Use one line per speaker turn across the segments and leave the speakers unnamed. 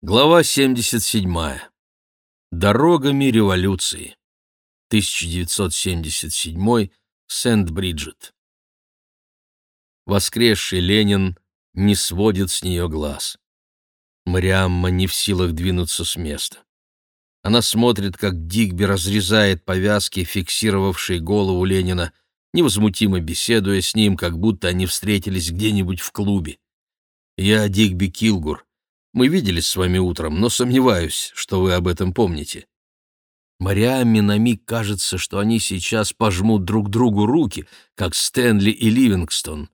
Глава 77. Дорогами революции. 1977. Сент-Бриджит. Воскресший Ленин не сводит с нее глаз. Мариамма не в силах двинуться с места. Она смотрит, как Дигби разрезает повязки, фиксировавшие голову Ленина, невозмутимо беседуя с ним, как будто они встретились где-нибудь в клубе. «Я Дигби Килгур», мы виделись с вами утром, но сомневаюсь, что вы об этом помните». Мариамме на миг кажется, что они сейчас пожмут друг другу руки, как Стэнли и Ливингстон.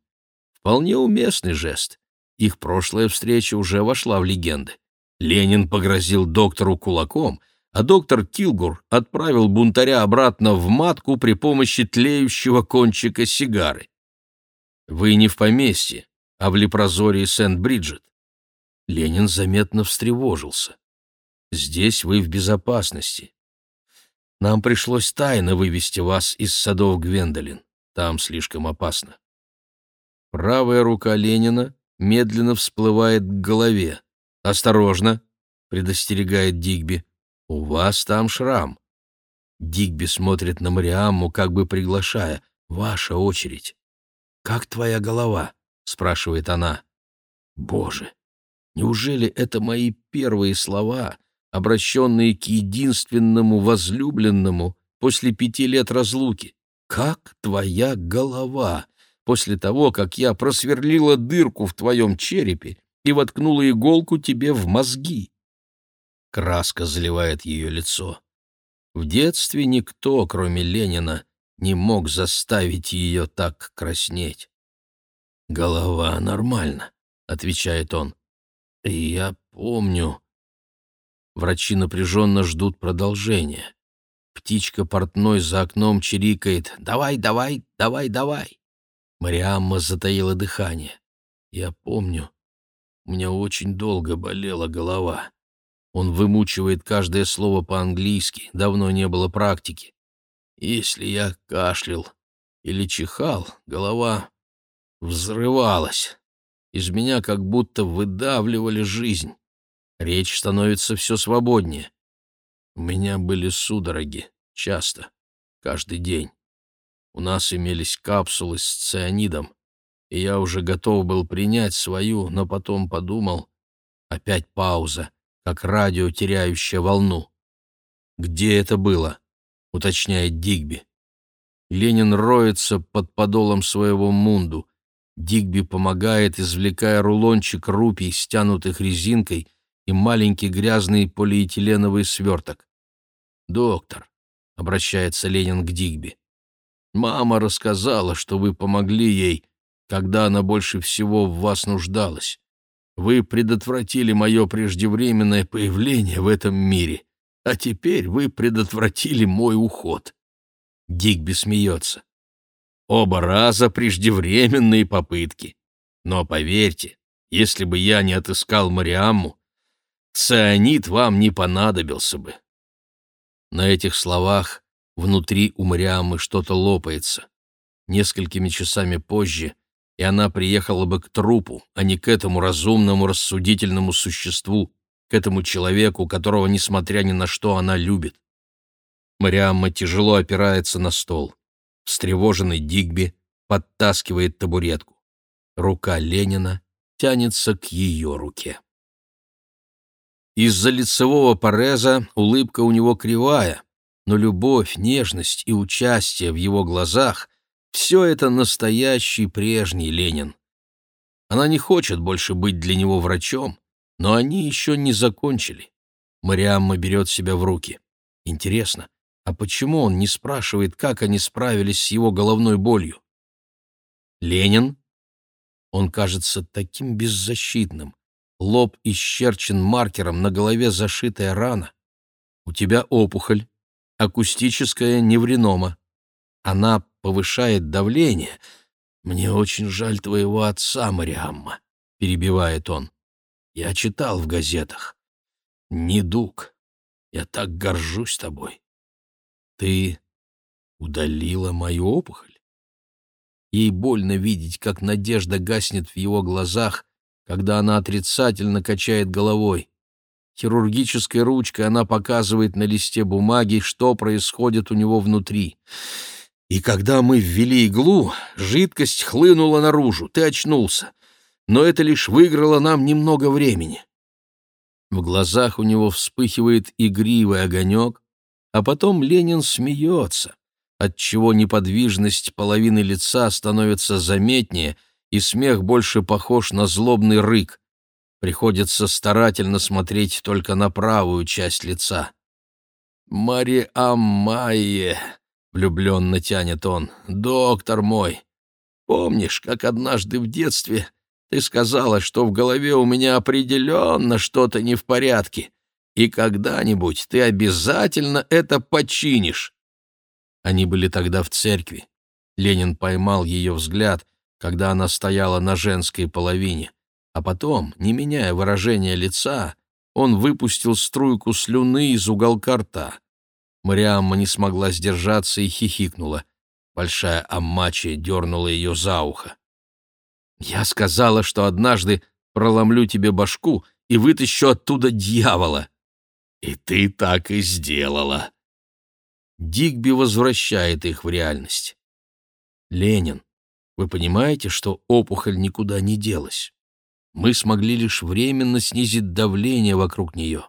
Вполне уместный жест. Их прошлая встреча уже вошла в легенды. Ленин погрозил доктору кулаком, а доктор Килгур отправил бунтаря обратно в матку при помощи тлеющего кончика сигары. Вы не в поместье, а в Лепрозории Сент-Бриджит. Ленин заметно встревожился. «Здесь вы в безопасности. Нам пришлось тайно вывести вас из садов Гвендолин. Там слишком опасно». Правая рука Ленина медленно всплывает к голове. «Осторожно!» — предостерегает Дигби. «У вас там шрам». Дигби смотрит на Мариамму, как бы приглашая. «Ваша очередь». «Как твоя голова?» — спрашивает она. «Боже, Неужели это мои первые слова, обращенные к единственному возлюбленному после пяти лет разлуки? Как твоя голова после того, как я просверлила дырку в твоем черепе и воткнула иголку тебе в мозги? Краска заливает ее лицо. В детстве никто, кроме Ленина, не мог заставить ее так краснеть. «Голова нормально», — отвечает он. «Я помню». Врачи напряженно ждут продолжения. Птичка портной за окном чирикает «Давай, давай, давай, давай». Мариамма затаила дыхание. «Я помню. У меня очень долго болела голова». Он вымучивает каждое слово по-английски, давно не было практики. Если я кашлял или чихал, голова взрывалась. Из меня как будто выдавливали жизнь. Речь становится все свободнее. У меня были судороги, часто, каждый день. У нас имелись капсулы с цианидом, и я уже готов был принять свою, но потом подумал... Опять пауза, как радио, теряющее волну. «Где это было?» — уточняет Дигби. Ленин роется под подолом своего мунду — Дигби помогает, извлекая рулончик рупий, стянутых резинкой, и маленький грязный полиэтиленовый сверток. «Доктор», — обращается Ленин к Дигби, — «мама рассказала, что вы помогли ей, когда она больше всего в вас нуждалась. Вы предотвратили мое преждевременное появление в этом мире, а теперь вы предотвратили мой уход». Дигби смеется. Оба раза преждевременные попытки. Но поверьте, если бы я не отыскал Мариамму, цианид вам не понадобился бы. На этих словах внутри у Мариаммы что-то лопается. Несколькими часами позже и она приехала бы к трупу, а не к этому разумному, рассудительному существу, к этому человеку, которого, несмотря ни на что, она любит. Мариамма тяжело опирается на стол. Встревоженный Дигби подтаскивает табуретку. Рука Ленина тянется к ее руке. Из-за лицевого пореза улыбка у него кривая, но любовь, нежность и участие в его глазах — все это настоящий прежний Ленин. Она не хочет больше быть для него врачом, но они еще не закончили. Мариамма берет себя в руки. Интересно, а почему он не спрашивает, как они справились с его головной болью? Ленин? Он кажется таким беззащитным. Лоб исчерчен маркером, на голове зашитая рана. У тебя опухоль, акустическая невренома. Она повышает давление. Мне очень жаль твоего отца, Мариамма, перебивает он. Я читал в газетах. Недуг. Я так горжусь тобой. Ты удалила мою опухоль? Ей больно видеть, как надежда гаснет в его глазах, когда она отрицательно качает головой. Хирургической ручкой она показывает на листе бумаги, что происходит у него внутри. И когда мы ввели иглу, жидкость хлынула наружу, ты очнулся. Но это лишь выиграло нам немного времени. В глазах у него вспыхивает игривый огонек, а потом Ленин смеется, отчего неподвижность половины лица становится заметнее, и смех больше похож на злобный рык. Приходится старательно смотреть только на правую часть лица. «Мариамайе!» — влюбленно тянет он. «Доктор мой! Помнишь, как однажды в детстве ты сказала, что в голове у меня определенно что-то не в порядке, и когда-нибудь ты обязательно это починишь?» Они были тогда в церкви. Ленин поймал ее взгляд, когда она стояла на женской половине. А потом, не меняя выражения лица, он выпустил струйку слюны из уголка рта. Мариамма не смогла сдержаться и хихикнула. Большая Аммачи дернула ее за ухо. «Я сказала, что однажды проломлю тебе башку и вытащу оттуда дьявола». «И ты так и сделала». Дигби возвращает их в реальность. «Ленин, вы понимаете, что опухоль никуда не делась?» Мы смогли лишь временно снизить давление вокруг нее.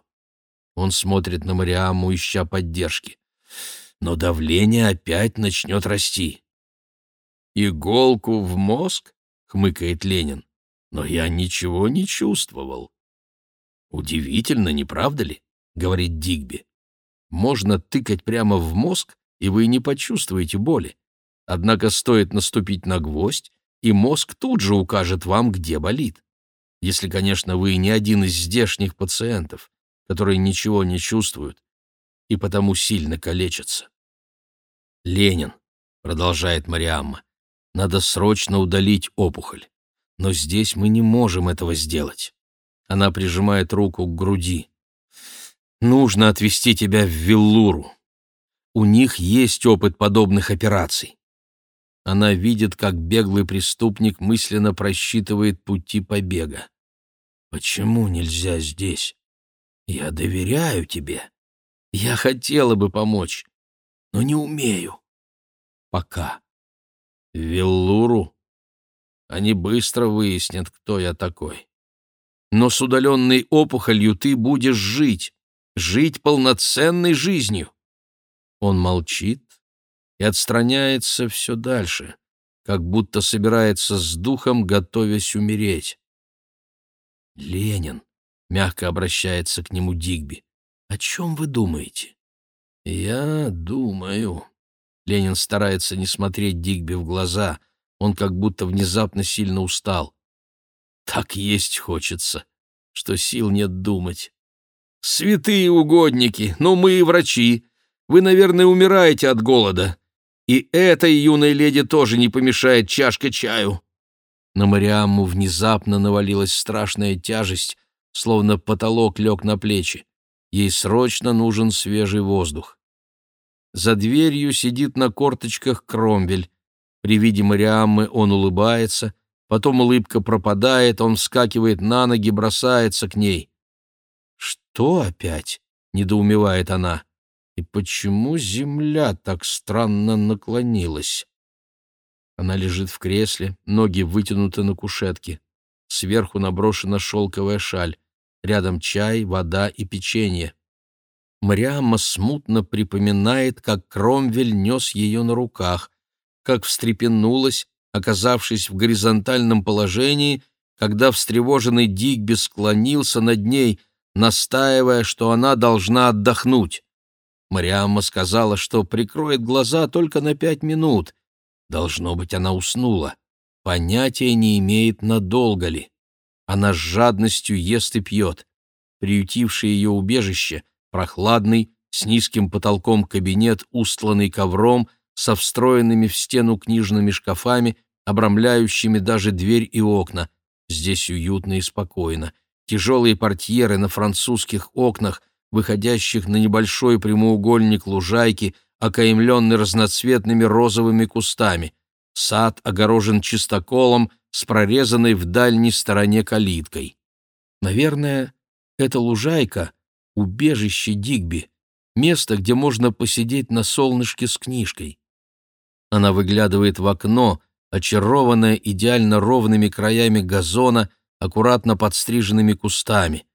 Он смотрит на Мариаму, ища поддержки. Но давление опять начнет расти. «Иголку в мозг?» — хмыкает Ленин. «Но я ничего не чувствовал». «Удивительно, не правда ли?» — говорит Дигби. «Можно тыкать прямо в мозг, и вы не почувствуете боли. Однако стоит наступить на гвоздь, и мозг тут же укажет вам, где болит если, конечно, вы не один из здешних пациентов, которые ничего не чувствуют и потому сильно калечатся. «Ленин», — продолжает Мариамма, — «надо срочно удалить опухоль. Но здесь мы не можем этого сделать». Она прижимает руку к груди. «Нужно отвезти тебя в Виллуру. У них есть опыт подобных операций». Она видит, как беглый преступник мысленно просчитывает пути побега. Почему нельзя здесь? Я доверяю тебе. Я хотела бы помочь, но не умею. Пока. Веллуру? Они быстро выяснят, кто я такой. Но с удаленной опухолью ты будешь жить, жить полноценной жизнью. Он молчит и отстраняется все дальше, как будто собирается с духом, готовясь умереть. «Ленин», — мягко обращается к нему Дигби, — «о чем вы думаете?» «Я думаю». Ленин старается не смотреть Дигби в глаза, он как будто внезапно сильно устал. «Так есть хочется, что сил нет думать». «Святые угодники, но мы и врачи. Вы, наверное, умираете от голода. И этой юной леди тоже не помешает чашка чаю». На Мариамму внезапно навалилась страшная тяжесть, словно потолок лег на плечи. Ей срочно нужен свежий воздух. За дверью сидит на корточках Кромвель. При виде Мариаммы он улыбается, потом улыбка пропадает, он вскакивает на ноги, бросается к ней. «Что опять?» — недоумевает она. «И почему земля так странно наклонилась?» Она лежит в кресле, ноги вытянуты на кушетке. Сверху наброшена шелковая шаль. Рядом чай, вода и печенье. Мариамма смутно припоминает, как Кромвель нес ее на руках, как встрепенулась, оказавшись в горизонтальном положении, когда встревоженный Дигби склонился над ней, настаивая, что она должна отдохнуть. Мариамма сказала, что прикроет глаза только на пять минут — Должно быть, она уснула. Понятия не имеет, надолго ли. Она с жадностью ест и пьет. Приютивший ее убежище, прохладный, с низким потолком кабинет, устланный ковром, со встроенными в стену книжными шкафами, обрамляющими даже дверь и окна. Здесь уютно и спокойно. Тяжелые портьеры на французских окнах, выходящих на небольшой прямоугольник лужайки — окаемленный разноцветными розовыми кустами. Сад огорожен чистоколом с прорезанной в дальней стороне калиткой. Наверное, эта лужайка убежище Дигби, место, где можно посидеть на солнышке с книжкой. Она выглядывает в окно, очарованная идеально ровными краями газона, аккуратно подстриженными кустами.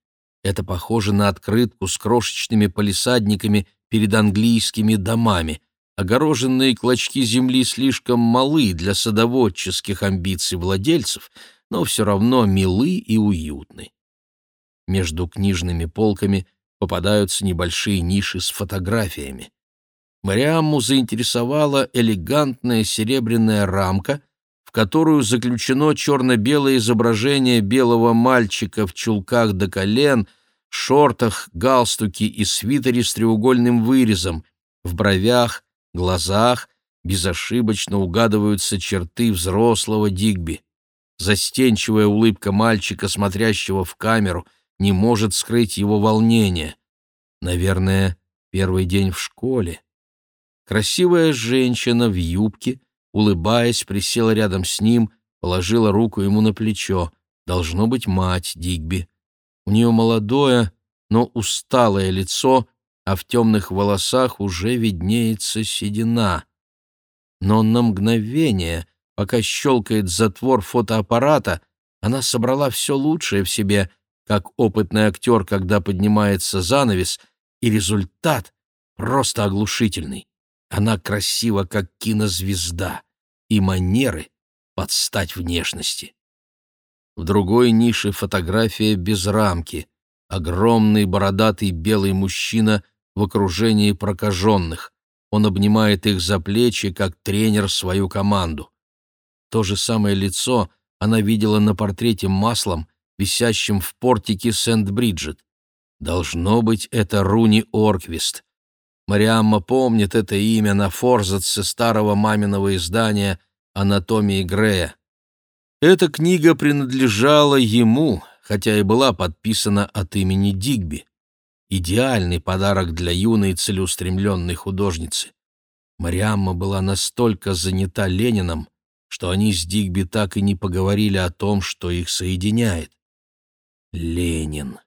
Это похоже на открытку с крошечными палисадниками перед английскими домами. Огороженные клочки земли слишком малы для садоводческих амбиций владельцев, но все равно милы и уютны. Между книжными полками попадаются небольшие ниши с фотографиями. Мариамму заинтересовала элегантная серебряная рамка, в которую заключено черно-белое изображение белого мальчика в чулках до колен, шортах, галстуке и свитере с треугольным вырезом. В бровях, глазах безошибочно угадываются черты взрослого Дигби. Застенчивая улыбка мальчика, смотрящего в камеру, не может скрыть его волнение. Наверное, первый день в школе. Красивая женщина в юбке, улыбаясь, присела рядом с ним, положила руку ему на плечо. Должно быть мать Дигби. У нее молодое, но усталое лицо, а в темных волосах уже виднеется седина. Но на мгновение, пока щелкает затвор фотоаппарата, она собрала все лучшее в себе, как опытный актер, когда поднимается занавес, и результат просто оглушительный. Она красива, как кинозвезда, и манеры под стать внешности. В другой нише фотография без рамки. Огромный бородатый белый мужчина в окружении прокаженных. Он обнимает их за плечи, как тренер свою команду. То же самое лицо она видела на портрете маслом, висящем в портике Сент-Бриджит. Должно быть, это Руни Орквист, Мариамма помнит это имя на форзаце старого маминого издания «Анатомии Грея». Эта книга принадлежала ему, хотя и была подписана от имени Дигби. Идеальный подарок для юной целеустремленной художницы. Мариамма была настолько занята Лениным, что они с Дигби так и не поговорили о том, что их соединяет. Ленин.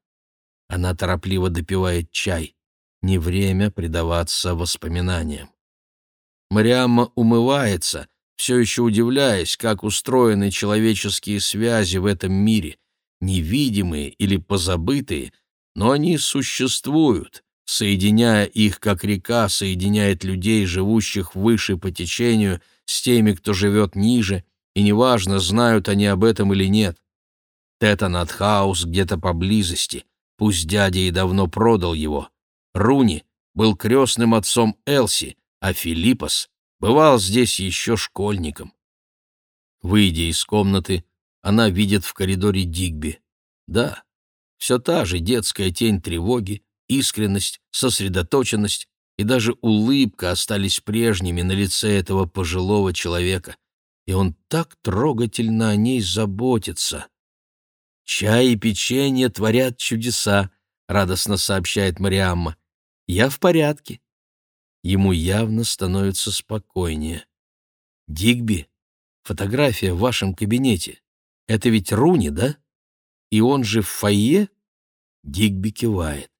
Она торопливо допивает чай не время предаваться воспоминаниям. Мариамма умывается, все еще удивляясь, как устроены человеческие связи в этом мире, невидимые или позабытые, но они существуют, соединяя их, как река соединяет людей, живущих выше по течению, с теми, кто живет ниже, и неважно, знают они об этом или нет. Тетанатхаус где-то поблизости, пусть дядя и давно продал его — Руни был крестным отцом Элси, а Филиппос бывал здесь еще школьником. Выйдя из комнаты, она видит в коридоре Дигби. Да, все та же детская тень тревоги, искренность, сосредоточенность и даже улыбка остались прежними на лице этого пожилого человека, и он так трогательно о ней заботится. «Чай и печенье творят чудеса», — радостно сообщает Мариамма. Я в порядке. Ему явно становится спокойнее. Дигби, фотография в вашем кабинете. Это ведь Руни, да? И он же в фойе? Дигби кивает.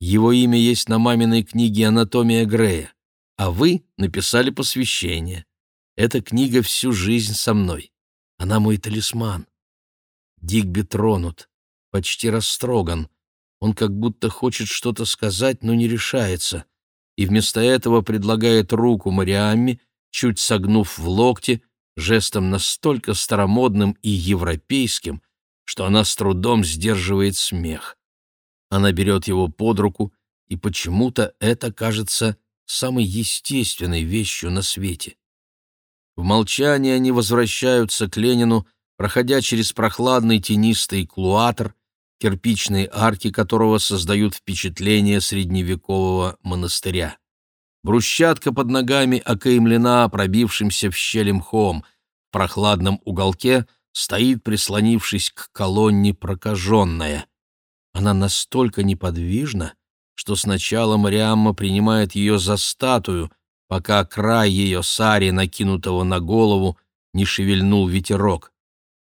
Его имя есть на маминой книге «Анатомия Грея», а вы написали посвящение. Эта книга всю жизнь со мной. Она мой талисман. Дигби тронут, почти растроган. Он как будто хочет что-то сказать, но не решается, и вместо этого предлагает руку Мариамме, чуть согнув в локте, жестом настолько старомодным и европейским, что она с трудом сдерживает смех. Она берет его под руку, и почему-то это кажется самой естественной вещью на свете. В молчании они возвращаются к Ленину, проходя через прохладный тенистый клуатр, кирпичные арки которого создают впечатление средневекового монастыря. Брусчатка под ногами окаймлена пробившимся в щели мхом. В прохладном уголке стоит, прислонившись к колонне, прокаженная. Она настолько неподвижна, что сначала Мариамма принимает ее за статую, пока край ее сари, накинутого на голову, не шевельнул ветерок.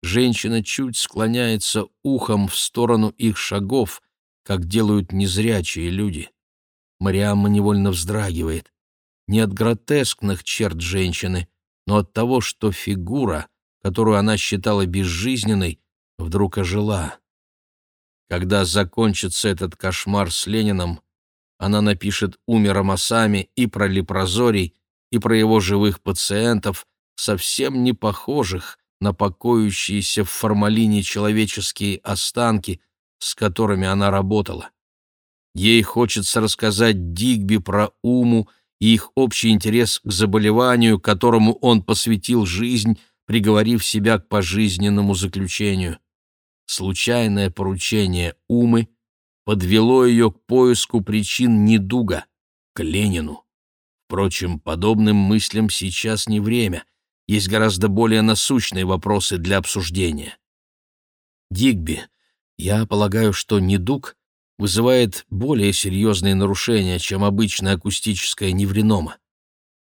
Женщина чуть склоняется ухом в сторону их шагов, как делают незрячие люди. Мариамма невольно вздрагивает. Не от гротескных черт женщины, но от того, что фигура, которую она считала безжизненной, вдруг ожила. Когда закончится этот кошмар с Лениным, она напишет «Умер Амасами» и про лепрозорий, и про его живых пациентов, совсем не похожих на покоящиеся в формалине человеческие останки, с которыми она работала. Ей хочется рассказать Дигби про Уму и их общий интерес к заболеванию, которому он посвятил жизнь, приговорив себя к пожизненному заключению. Случайное поручение Умы подвело ее к поиску причин недуга, к Ленину. Впрочем, подобным мыслям сейчас не время, есть гораздо более насущные вопросы для обсуждения. Дигби, я полагаю, что недуг вызывает более серьезные нарушения, чем обычная акустическая невренома.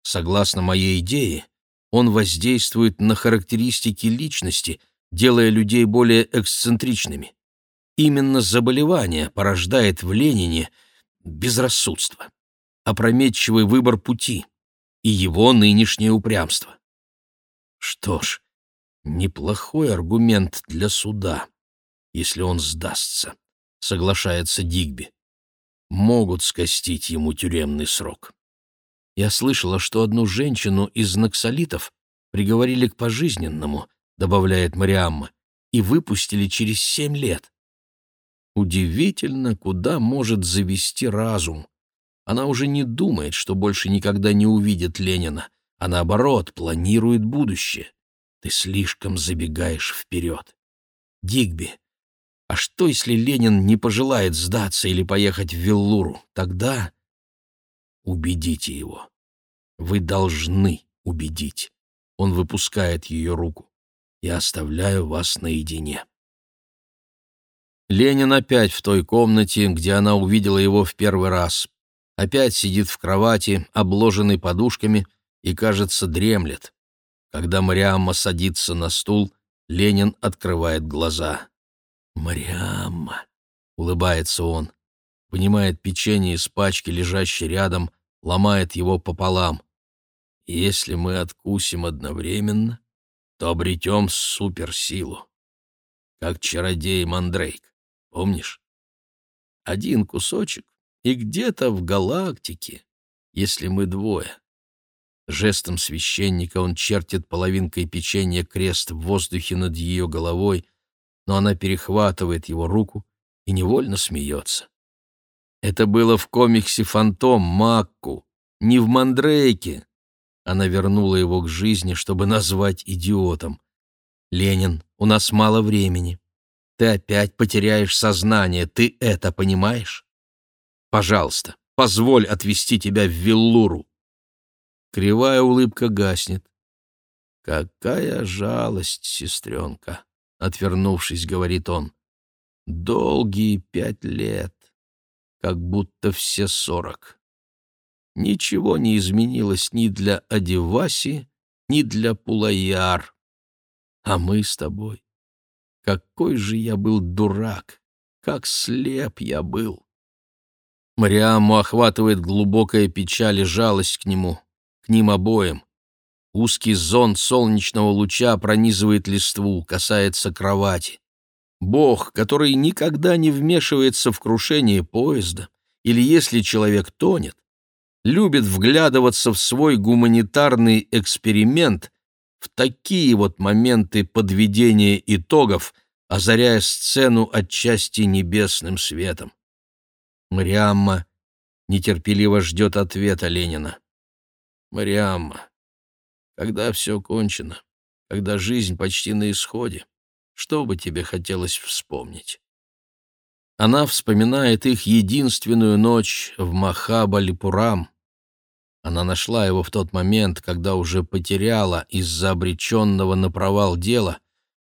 Согласно моей идее, он воздействует на характеристики личности, делая людей более эксцентричными. Именно заболевание порождает в Ленине безрассудство, опрометчивый выбор пути и его нынешнее упрямство. Что ж, неплохой аргумент для суда, если он сдастся, соглашается Дигби. Могут скостить ему тюремный срок. Я слышала, что одну женщину из наксолитов приговорили к пожизненному, добавляет Мариамма, и выпустили через семь лет. Удивительно, куда может завести разум. Она уже не думает, что больше никогда не увидит Ленина, а наоборот, планирует будущее. Ты слишком забегаешь вперед. Дигби, а что, если Ленин не пожелает сдаться или поехать в Виллуру? Тогда убедите его. Вы должны убедить. Он выпускает ее руку. Я оставляю вас наедине. Ленин опять в той комнате, где она увидела его в первый раз. Опять сидит в кровати, обложенной подушками — и, кажется, дремлет. Когда Мариамма садится на стул, Ленин открывает глаза. «Мариамма!» — улыбается он. Вынимает печенье из пачки, лежащей рядом, ломает его пополам. «Если мы откусим одновременно, то обретем суперсилу. Как чародей Мандрейк, помнишь? Один кусочек, и где-то в галактике, если мы двое, Жестом священника он чертит половинкой печенья крест в воздухе над ее головой, но она перехватывает его руку и невольно смеется. Это было в комиксе «Фантом» Макку, не в «Мандрейке». Она вернула его к жизни, чтобы назвать идиотом. «Ленин, у нас мало времени. Ты опять потеряешь сознание, ты это понимаешь? Пожалуйста, позволь отвезти тебя в Виллуру. Кривая улыбка гаснет. «Какая жалость, сестренка!» — отвернувшись, говорит он. «Долгие пять лет, как будто все сорок. Ничего не изменилось ни для Адиваси, ни для Пулаяр. А мы с тобой. Какой же я был дурак! Как слеп я был!» Мариаму охватывает глубокая печаль и жалость к нему ним обоим. Узкий зонт солнечного луча пронизывает листву, касается кровати. Бог, который никогда не вмешивается в крушение поезда, или если человек тонет, любит вглядываться в свой гуманитарный эксперимент в такие вот моменты подведения итогов, озаряя сцену отчасти небесным светом. Мариамма нетерпеливо ждет ответа Ленина. Мариамма, когда все кончено, когда жизнь почти на исходе, что бы тебе хотелось вспомнить? Она вспоминает их единственную ночь в Махабалипурам. Она нашла его в тот момент, когда уже потеряла из-за обреченного на провал дела,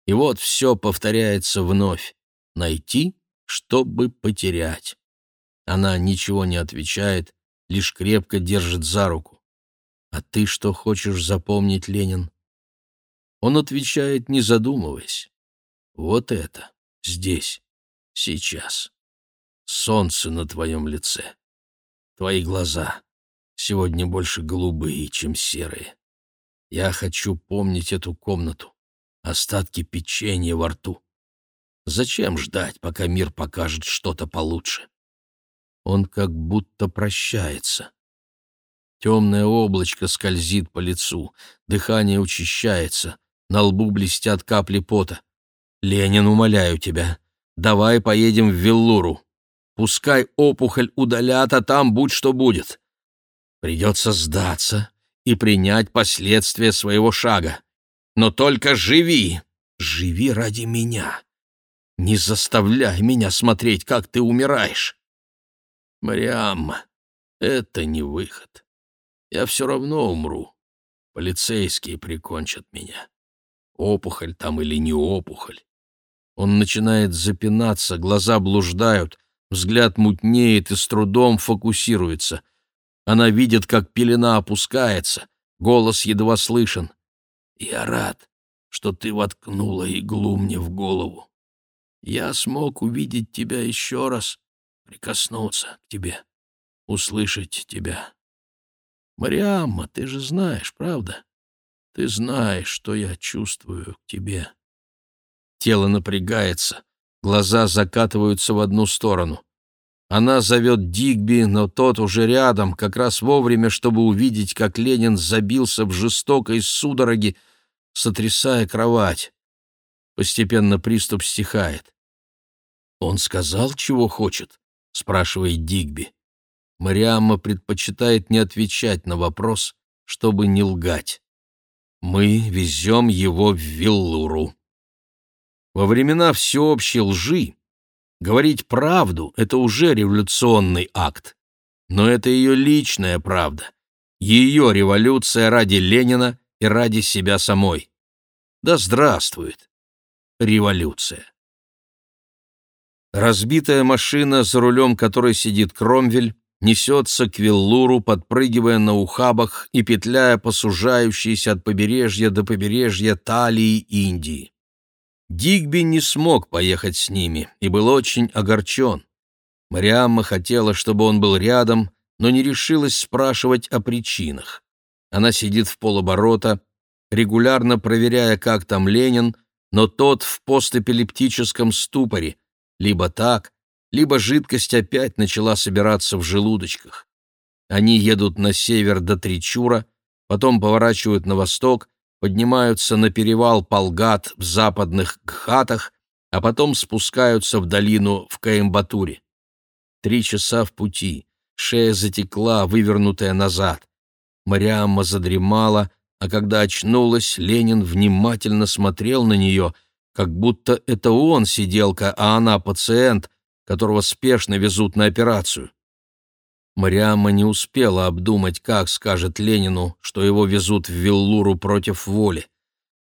и вот все повторяется вновь. Найти, чтобы потерять. Она ничего не отвечает, лишь крепко держит за руку. «А ты что хочешь запомнить, Ленин?» Он отвечает, не задумываясь. «Вот это, здесь, сейчас. солнце на твоем лице. Твои глаза сегодня больше голубые, чем серые. Я хочу помнить эту комнату, остатки печенья во рту. Зачем ждать, пока мир покажет что-то получше? Он как будто прощается. Темное облачко скользит по лицу, дыхание учащается, на лбу блестят капли пота. «Ленин, умоляю тебя, давай поедем в Виллуру. Пускай опухоль удалят, а там будь что будет. Придется сдаться и принять последствия своего шага. Но только живи, живи ради меня. Не заставляй меня смотреть, как ты умираешь. Мариамма, это не выход. Я все равно умру. Полицейские прикончат меня. Опухоль там или не опухоль. Он начинает запинаться, глаза блуждают, взгляд мутнеет и с трудом фокусируется. Она видит, как пелена опускается, голос едва слышен. «Я рад, что ты воткнула иглу мне в голову. Я смог увидеть тебя еще раз, прикоснуться к тебе, услышать тебя. Мариамма, ты же знаешь, правда? Ты знаешь, что я чувствую к тебе. Тело напрягается, глаза закатываются в одну сторону. Она зовет Дигби, но тот уже рядом, как раз вовремя, чтобы увидеть, как Ленин забился в жестокой судороге, сотрясая кровать. Постепенно приступ стихает. «Он сказал, чего хочет?» — спрашивает Дигби. Мариамма предпочитает не отвечать на вопрос, чтобы не лгать. Мы везем его в Виллуру. Во времена всеобщей лжи говорить правду — это уже революционный акт. Но это ее личная правда, ее революция ради Ленина и ради себя самой. Да здравствует революция! Разбитая машина, за рулем которой сидит Кромвель, несется к Виллуру, подпрыгивая на ухабах и петляя по сужающейся от побережья до побережья Талии Индии. Дигби не смог поехать с ними и был очень огорчен. Мариамма хотела, чтобы он был рядом, но не решилась спрашивать о причинах. Она сидит в полоборота, регулярно проверяя, как там Ленин, но тот в постэпилептическом ступоре, либо так, либо жидкость опять начала собираться в желудочках. Они едут на север до Тричура, потом поворачивают на восток, поднимаются на перевал Полгат в западных Гхатах, а потом спускаются в долину в Каимбатуре. Три часа в пути, шея затекла, вывернутая назад. Мариамма задремала, а когда очнулась, Ленин внимательно смотрел на нее, как будто это он сиделка, а она пациент, которого спешно везут на операцию. Мариамма не успела обдумать, как скажет Ленину, что его везут в Виллуру против воли.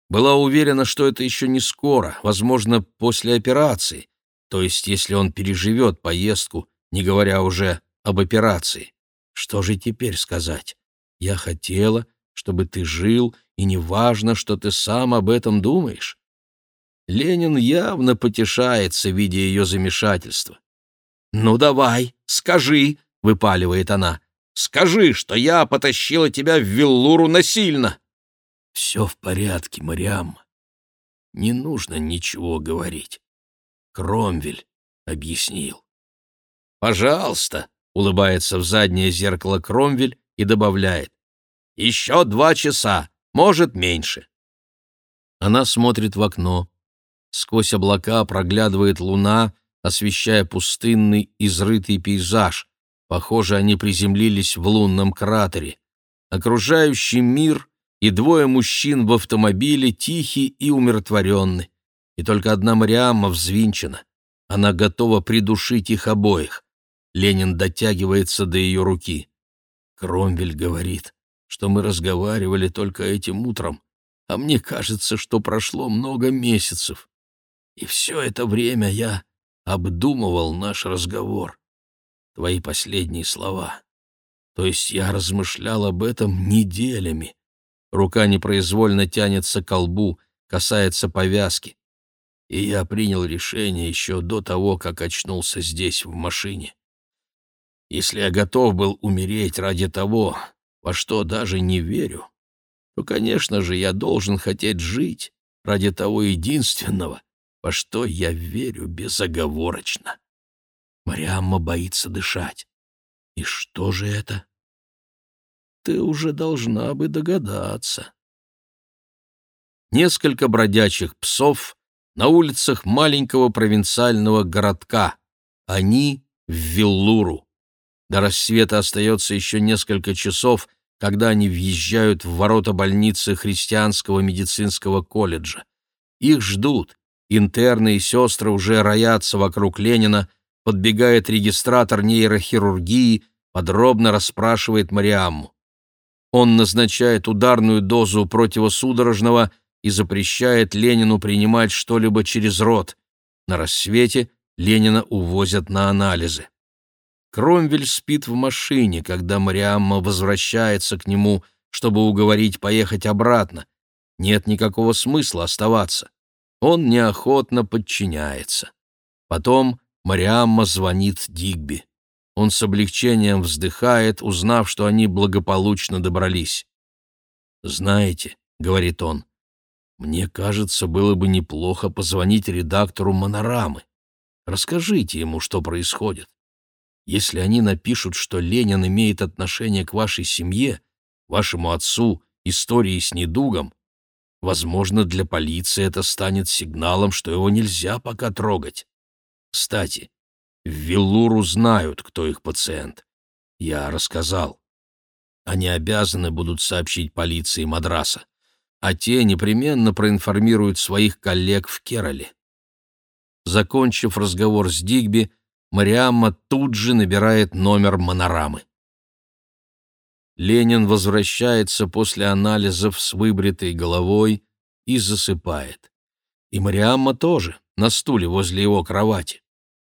Была уверена, что это еще не скоро, возможно, после операции, то есть если он переживет поездку, не говоря уже об операции. Что же теперь сказать? Я хотела, чтобы ты жил, и не важно, что ты сам об этом думаешь. Ленин явно потешается, видя ее замешательство. «Ну давай, скажи», — выпаливает она, — «скажи, что я потащила тебя в Виллуру насильно». «Все в порядке, Мариам. Не нужно ничего говорить. Кромвель объяснил». «Пожалуйста», — улыбается в заднее зеркало Кромвель и добавляет. «Еще два часа, может, меньше». Она смотрит в окно. Сквозь облака проглядывает луна, освещая пустынный, изрытый пейзаж. Похоже, они приземлились в лунном кратере. Окружающий мир и двое мужчин в автомобиле тихи и умиротворенны. И только одна Мариамма взвинчена. Она готова придушить их обоих. Ленин дотягивается до ее руки. Кромвель говорит, что мы разговаривали только этим утром, а мне кажется, что прошло много месяцев. И все это время я обдумывал наш разговор, твои последние слова. То есть я размышлял об этом неделями. Рука непроизвольно тянется к колбу, касается повязки. и я принял решение еще до того, как очнулся здесь, в машине. Если я готов был умереть ради того, во что даже не верю, то, конечно же, я должен хотеть жить ради того единственного, во что я верю безоговорочно. Мариамма боится дышать. И что же это? Ты уже должна бы догадаться. Несколько бродячих псов на улицах маленького провинциального городка. Они в Виллуру. До рассвета остается еще несколько часов, когда они въезжают в ворота больницы Христианского медицинского колледжа. Их ждут. Интерны и сестры уже роятся вокруг Ленина, подбегает регистратор нейрохирургии, подробно расспрашивает Мариамму. Он назначает ударную дозу противосудорожного и запрещает Ленину принимать что-либо через рот. На рассвете Ленина увозят на анализы. Кромвель спит в машине, когда Мариамма возвращается к нему, чтобы уговорить поехать обратно. Нет никакого смысла оставаться. Он неохотно подчиняется. Потом Мариамма звонит Дигби. Он с облегчением вздыхает, узнав, что они благополучно добрались. «Знаете», — говорит он, — «мне кажется, было бы неплохо позвонить редактору «Монорамы». Расскажите ему, что происходит. Если они напишут, что Ленин имеет отношение к вашей семье, вашему отцу, истории с недугом, возможно, для полиции это станет сигналом, что его нельзя пока трогать. Кстати, в Виллуру знают, кто их пациент. Я рассказал. Они обязаны будут сообщить полиции Мадраса, а те непременно проинформируют своих коллег в Керале. Закончив разговор с Дигби, Мариамма тут же набирает номер монорамы. Ленин возвращается после анализов с выбритой головой и засыпает. И Мариамма тоже, на стуле возле его кровати.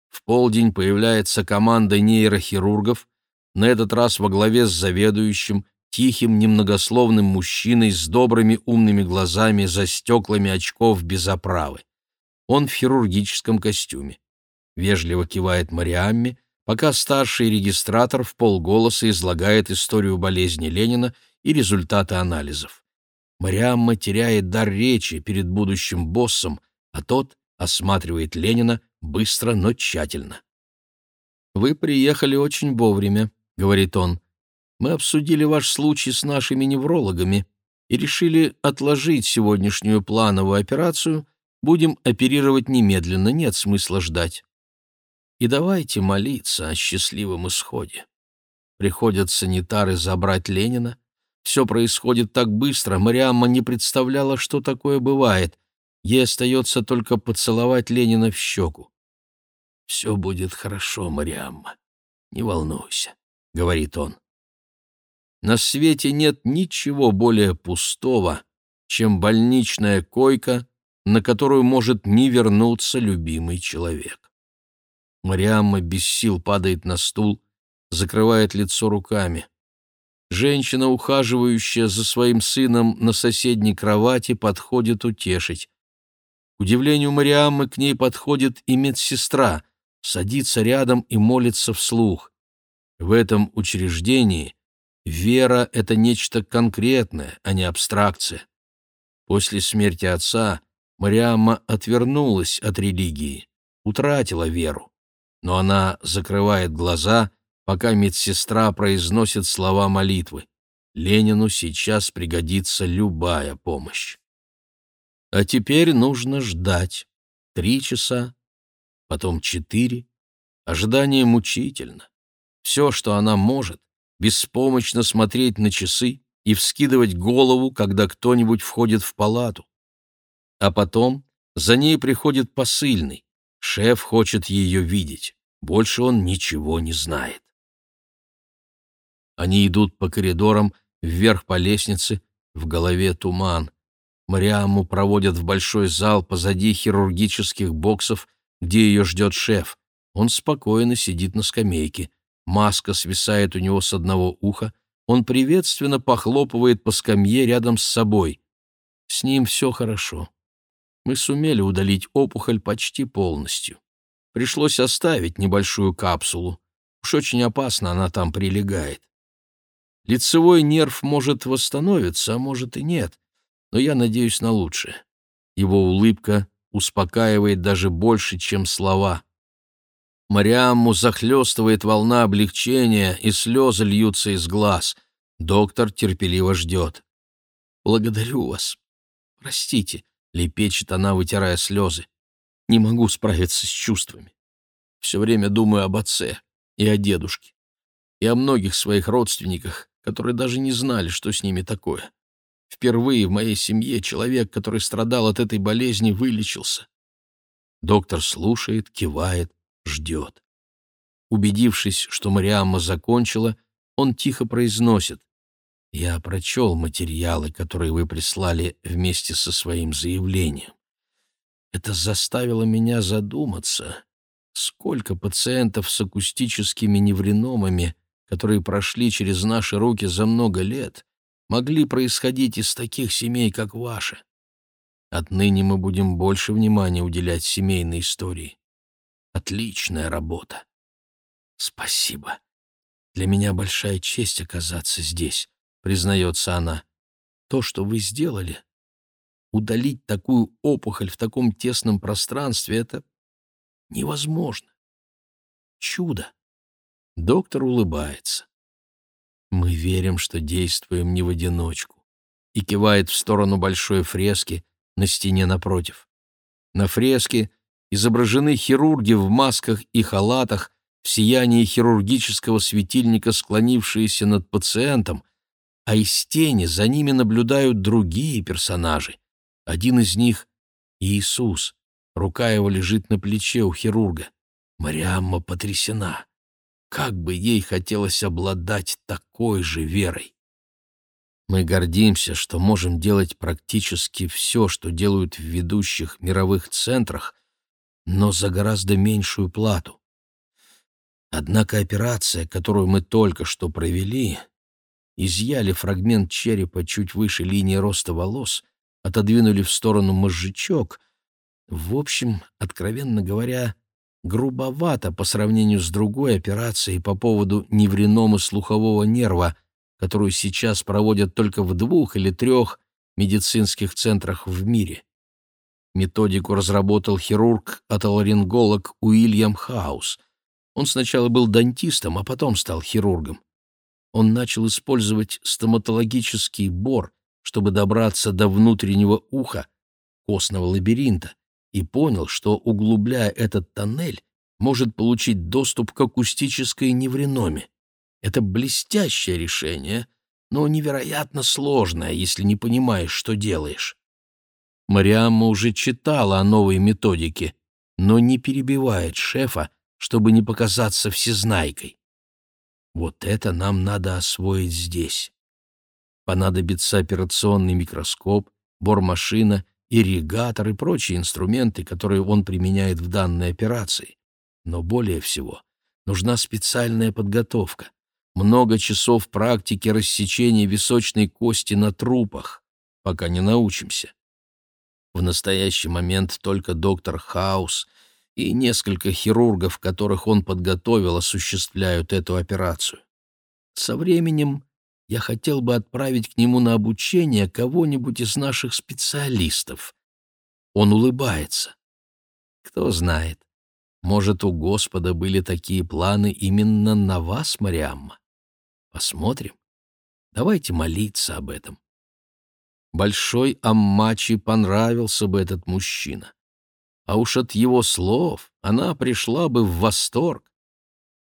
В полдень появляется команда нейрохирургов, на этот раз во главе с заведующим, тихим, немногословным мужчиной с добрыми умными глазами за стеклами очков без оправы. Он в хирургическом костюме вежливо кивает Мариамме, пока старший регистратор в полголоса излагает историю болезни Ленина и результаты анализов. Мариамма теряет дар речи перед будущим боссом, а тот осматривает Ленина быстро, но тщательно. «Вы приехали очень вовремя», — говорит он. «Мы обсудили ваш случай с нашими неврологами и решили отложить сегодняшнюю плановую операцию. Будем оперировать немедленно, нет смысла ждать. И давайте молиться о счастливом исходе. Приходят санитары забрать Ленина. Все происходит так быстро, Мариамма не представляла, что такое бывает. Ей остается только поцеловать Ленина в щеку. «Все будет хорошо, Мариамма, не волнуйся», — говорит он. На свете нет ничего более пустого, чем больничная койка, на которую может не вернуться любимый человек. Мариамма без сил падает на стул, закрывает лицо руками. Женщина, ухаживающая за своим сыном на соседней кровати, подходит утешить. К удивлению Мариаммы к ней подходит и медсестра, садится рядом и молится вслух. В этом учреждении вера — это нечто конкретное, а не абстракция. После смерти отца Мариамма отвернулась от религии, утратила веру но она закрывает глаза, пока медсестра произносит слова молитвы. Ленину сейчас пригодится любая помощь. А теперь нужно ждать. Три часа, потом четыре. Ожидание мучительно. Все, что она может, беспомощно смотреть на часы и вскидывать голову, когда кто-нибудь входит в палату. А потом за ней приходит посыльный. Шеф хочет ее видеть. Больше он ничего не знает. Они идут по коридорам, вверх по лестнице, в голове туман. Мариаму проводят в большой зал позади хирургических боксов, где ее ждет шеф. Он спокойно сидит на скамейке. Маска свисает у него с одного уха. Он приветственно похлопывает по скамье рядом с собой. С ним все хорошо. Мы сумели удалить опухоль почти полностью. Пришлось оставить небольшую капсулу. Уж очень опасно она там прилегает. Лицевой нерв может восстановиться, а может и нет, но я надеюсь на лучшее. Его улыбка успокаивает даже больше, чем слова. Мариамму захлестывает волна облегчения, и слезы льются из глаз. Доктор терпеливо ждет. «Благодарю вас. Простите», — лепечет она, вытирая слезы. «Не могу справиться с чувствами. Все время думаю об отце и о дедушке, и о многих своих родственниках, которые даже не знали, что с ними такое. Впервые в моей семье человек, который страдал от этой болезни, вылечился. Доктор слушает, кивает, ждет. Убедившись, что Мариамма закончила, он тихо произносит. «Я прочел материалы, которые вы прислали вместе со своим заявлением. Это заставило меня задуматься, сколько пациентов с акустическими невриномами, которые прошли через наши руки за много лет, могли происходить из таких семей, как ваша. Отныне мы будем больше внимания уделять семейной истории. Отличная работа. Спасибо. Для меня большая честь оказаться здесь, признается она. То, что вы сделали, удалить такую опухоль в таком тесном пространстве, это невозможно. Чудо. Доктор улыбается. Мы верим, что действуем не в одиночку, и кивает в сторону большой фрески на стене напротив. На фреске изображены хирурги в масках и халатах, в сиянии хирургического светильника, склонившиеся над пациентом, а из тени за ними наблюдают другие персонажи. Один из них — Иисус. Рука его лежит на плече у хирурга. Мариамма потрясена. Как бы ей хотелось обладать такой же верой. Мы гордимся, что можем делать практически все, что делают в ведущих мировых центрах, но за гораздо меньшую плату. Однако операция, которую мы только что провели, изъяли фрагмент черепа чуть выше линии роста волос, отодвинули в сторону мозжечок. В общем, откровенно говоря, грубовато по сравнению с другой операцией по поводу невреномы слухового нерва, которую сейчас проводят только в двух или трех медицинских центрах в мире. Методику разработал хирург-отоларинголог Уильям Хаус. Он сначала был дантистом, а потом стал хирургом. Он начал использовать стоматологический бор, чтобы добраться до внутреннего уха, костного лабиринта, и понял, что, углубляя этот тоннель, может получить доступ к акустической невреноме. Это блестящее решение, но невероятно сложное, если не понимаешь, что делаешь. Мариамма уже читала о новой методике, но не перебивает шефа, чтобы не показаться всезнайкой. Вот это нам надо освоить здесь. Понадобится операционный микроскоп, бормашина ирригатор и прочие инструменты, которые он применяет в данной операции. Но более всего нужна специальная подготовка, много часов практики рассечения височной кости на трупах, пока не научимся. В настоящий момент только доктор Хаус и несколько хирургов, которых он подготовил, осуществляют эту операцию. Со временем я хотел бы отправить к нему на обучение кого-нибудь из наших специалистов. Он улыбается. Кто знает, может, у Господа были такие планы именно на вас, Мариамма? Посмотрим. Давайте молиться об этом. Большой Аммачи понравился бы этот мужчина. А уж от его слов она пришла бы в восторг.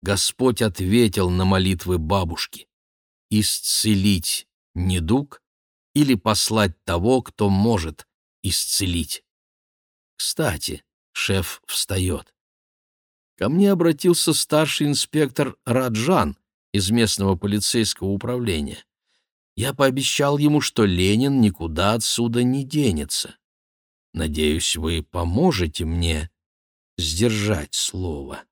Господь ответил на молитвы бабушки исцелить недуг или послать того, кто может исцелить. Кстати, шеф встает. Ко мне обратился старший инспектор Раджан из местного полицейского управления. Я пообещал ему, что Ленин никуда отсюда не денется. Надеюсь, вы поможете мне сдержать слово.